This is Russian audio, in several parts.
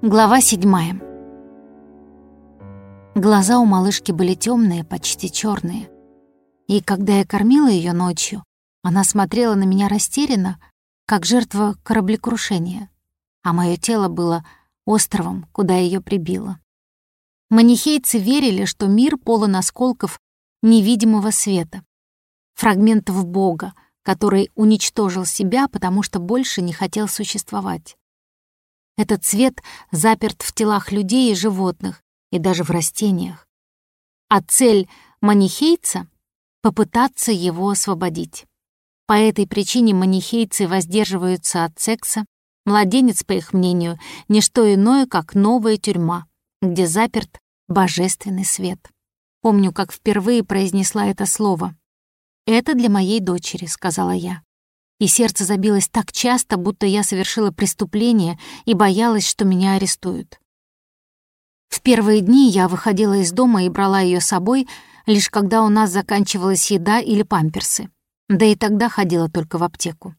Глава седьмая. Глаза у малышки были темные, почти черные. И когда я кормила ее ночью, она смотрела на меня растерянно, как жертва кораблекрушения, а мое тело было островом, куда ее прибило. Манихейцы верили, что мир полон осколков невидимого света, фрагментов Бога, который уничтожил себя, потому что больше не хотел существовать. Этот цвет заперт в телах людей и животных, и даже в растениях. А цель манихейца — попытаться его освободить. По этой причине манихейцы воздерживаются от секса. Младенец, по их мнению, — не что иное, как новая тюрьма, где заперт божественный свет. Помню, как впервые произнесла это слово. «Это для моей дочери», — сказала я и сердце забилось так часто, будто я совершила преступление и боялась, что меня арестуют. В первые дни я выходила из дома и брала ее с собой, лишь когда у нас заканчивалась еда или памперсы. Да и тогда ходила только в аптеку.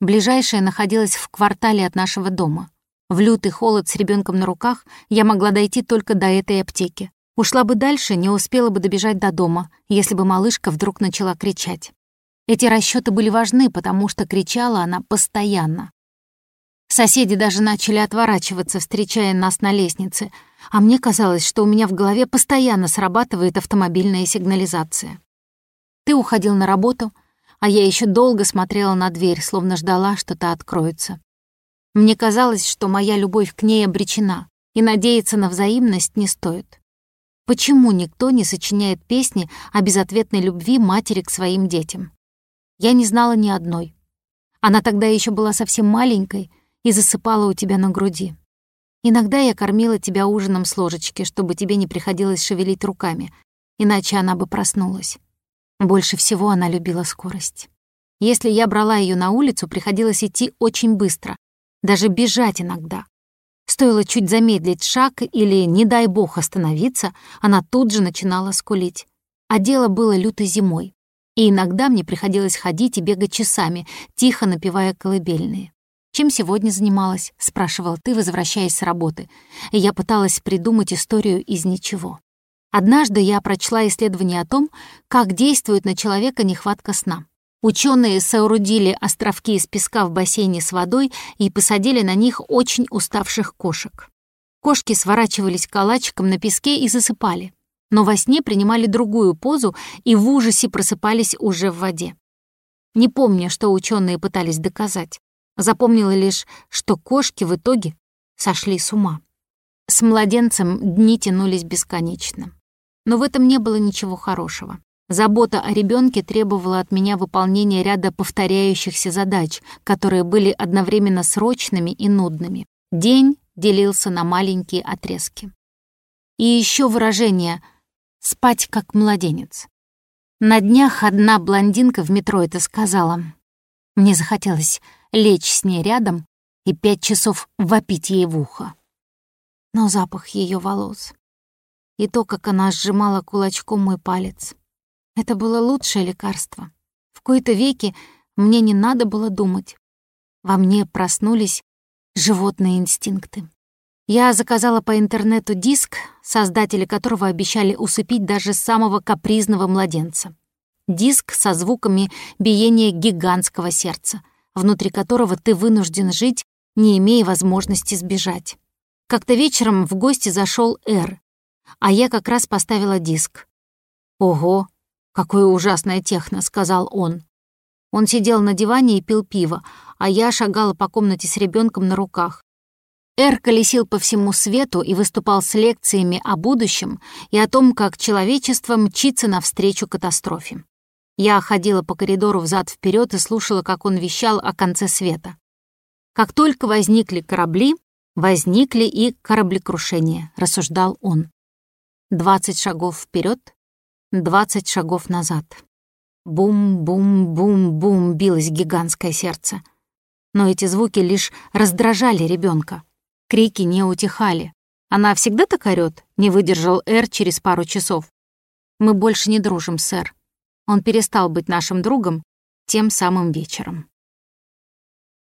Ближайшая находилась в квартале от нашего дома. В лютый холод с ребенком на руках я могла дойти только до этой аптеки. Ушла бы дальше, не успела бы добежать до дома, если бы малышка вдруг начала кричать. Эти расчеты были важны, потому что кричала она постоянно. Соседи даже начали отворачиваться, встречая нас на лестнице, а мне казалось, что у меня в голове постоянно срабатывает автомобильная сигнализация. Ты уходил на работу, а я еще долго смотрела на дверь, словно ждала, что та откроется. Мне казалось, что моя любовь к ней обречена, и надеяться на взаимность не стоит. Почему никто не сочиняет песни о безответной любви матери к своим детям? Я не знала ни одной. Она тогда еще была совсем маленькой и засыпала у тебя на груди. Иногда я кормила тебя ужином с ложечки, чтобы тебе не приходилось шевелить руками, иначе она бы проснулась. Больше всего она любила скорость. Если я брала ее на улицу, приходилось идти очень быстро, даже бежать иногда. Стоило чуть замедлить шаг или, не дай бог, остановиться, она тут же начинала скулить. А дело было лютой зимой. И иногда мне приходилось ходить и бегать часами, тихо напевая колыбельные. «Чем сегодня занималась?» — спрашивал ты, возвращаясь с работы. И я пыталась придумать историю из ничего. Однажды я прочла исследование о том, как действует на человека нехватка сна. Ученые соорудили островки из песка в бассейне с водой и посадили на них очень уставших кошек. Кошки сворачивались калачиком на песке и засыпали но во сне принимали другую позу и в ужасе просыпались уже в воде. Не помню, что ученые пытались доказать. Запомнила лишь, что кошки в итоге сошли с ума. С младенцем дни тянулись бесконечно. Но в этом не было ничего хорошего. Забота о ребенке требовала от меня выполнения ряда повторяющихся задач, которые были одновременно срочными и нудными. День делился на маленькие отрезки. И еще выражение спать как младенец. На днях одна блондинка в метро это сказала. Мне захотелось лечь с ней рядом и пять часов вопить ей в ухо. Но запах ее волос и то, как она сжимала кулачком мой палец, это было лучшее лекарство. В кои-то веки мне не надо было думать. Во мне проснулись животные инстинкты. Я заказала по интернету диск, создатели которого обещали усыпить даже самого капризного младенца. Диск со звуками биения гигантского сердца, внутри которого ты вынужден жить, не имея возможности сбежать. Как-то вечером в гости зашел Эр, а я как раз поставила диск. «Ого, какое ужасное техно», — сказал он. Он сидел на диване и пил пиво, а я шагала по комнате с ребенком на руках. Эр колесил по всему свету и выступал с лекциями о будущем и о том, как человечество мчится навстречу катастрофе. Я ходила по коридору взад вперед и слушала, как он вещал о конце света. Как только возникли корабли, возникли и кораблекрушения, рассуждал он. Двадцать шагов вперед, двадцать шагов назад. Бум-бум-бум-бум билось гигантское сердце. Но эти звуки лишь раздражали ребенка. Крики не утихали. «Она всегда так орёт?» — не выдержал Эр через пару часов. «Мы больше не дружим, сэр. Он перестал быть нашим другом тем самым вечером».